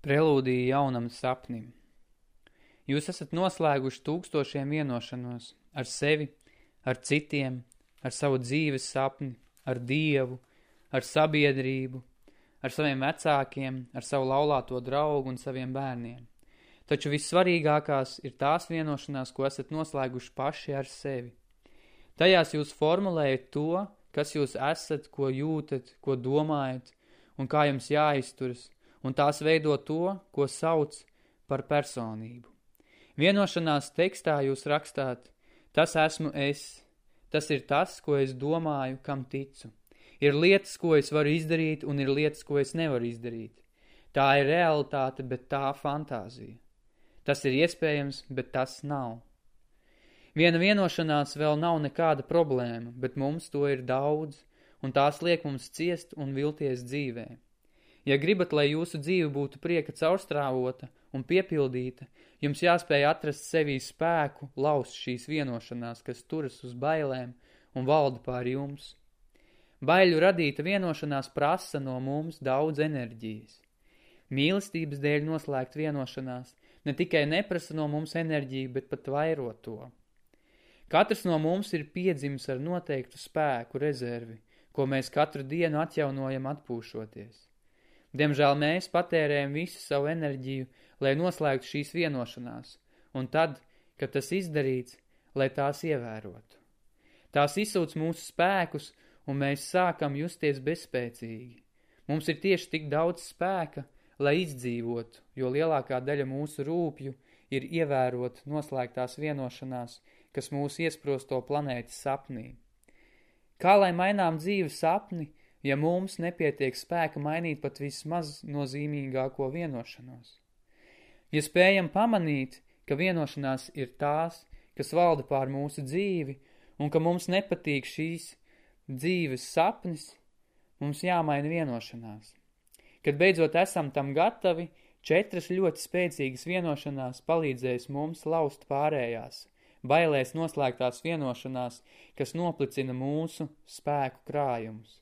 Prelūdija jaunam sapnim. Jūs esat noslēguši tūkstošiem vienošanos ar sevi, ar citiem, ar savu dzīves sapni, ar Dievu, ar sabiedrību, ar saviem vecākiem, ar savu laulāto draugu un saviem bērniem. Taču vissvarīgākās ir tās vienošanās, ko esat noslēguši paši ar sevi. Tajās jūs formulējat to, kas jūs esat, ko jūtat, ko domājat un kā jums jāizturas – un tās veido to, ko sauc par personību. Vienošanās tekstā jūs rakstāt, tas esmu es, tas ir tas, ko es domāju, kam ticu. Ir lietas, ko es varu izdarīt, un ir lietas, ko es nevaru izdarīt. Tā ir realitāte, bet tā fantāzija. Tas ir iespējams, bet tas nav. Viena vienošanās vēl nav nekāda problēma, bet mums to ir daudz, un tās liek mums ciest un vilties dzīvē. Ja gribat, lai jūsu dzīve būtu prieka caurstrāvota un piepildīta, jums jāspēj atrast sevī spēku, laust šīs vienošanās, kas turas uz bailēm un valda pār jums. Baiļu radīta vienošanās prasa no mums daudz enerģijas. Mīlestības dēļ noslēgt vienošanās ne tikai neprasa no mums enerģiju, bet pat vairo to. Katrs no mums ir piedzimis ar noteiktu spēku rezervi, ko mēs katru dienu atjaunojam atpūšoties. Diemžēl mēs patērējam visu savu enerģiju, lai noslēgtu šīs vienošanās, un tad, kad tas izdarīts, lai tās ievērotu. Tās izsūc mūsu spēkus, un mēs sākam justies bezspēcīgi. Mums ir tieši tik daudz spēka, lai izdzīvotu, jo lielākā daļa mūsu rūpju ir ievērot noslēgtās vienošanās, kas mūs iesprosto planētas sapnī. Kā lai mainām dzīves sapni, ja mums nepietiek spēka mainīt pat vismaz nozīmīgāko vienošanos. Ja spējam pamanīt, ka vienošanās ir tās, kas valda pār mūsu dzīvi, un ka mums nepatīk šīs dzīves sapnis, mums jāmaina vienošanās. Kad beidzot esam tam gatavi, četras ļoti spēcīgas vienošanās palīdzēs mums laust pārējās, bailēs noslēgtās vienošanās, kas noplicina mūsu spēku krājumus.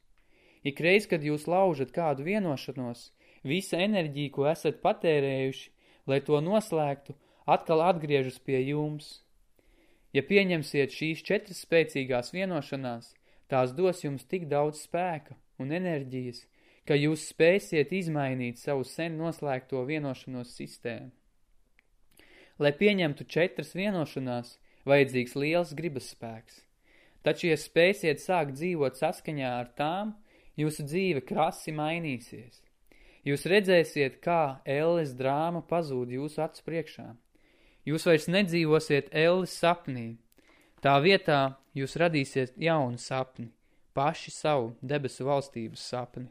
Ikreiz, kad jūs laužat kādu vienošanos, visa enerģija, ko esat patērējuši, lai to noslēgtu, atkal atgriežas pie jums. Ja pieņemsiet šīs četras spēcīgās vienošanās, tās dos jums tik daudz spēka un enerģijas, ka jūs spēsiet izmainīt savu sen noslēgto vienošanos sistēmu. Lai pieņemtu četras vienošanās, vajadzīgs liels gribas spēks. Taču, ja spēsiet sākt dzīvot saskaņā ar tām, Jūsu dzīve krasi mainīsies. Jūs redzēsiet, kā Elles drāma pazūd jūsu acu priekšā. Jūs vairs nedzīvosiet Elles sapnī. Tā vietā jūs radīsiet jaunu sapni, paši savu debesu valstības sapni.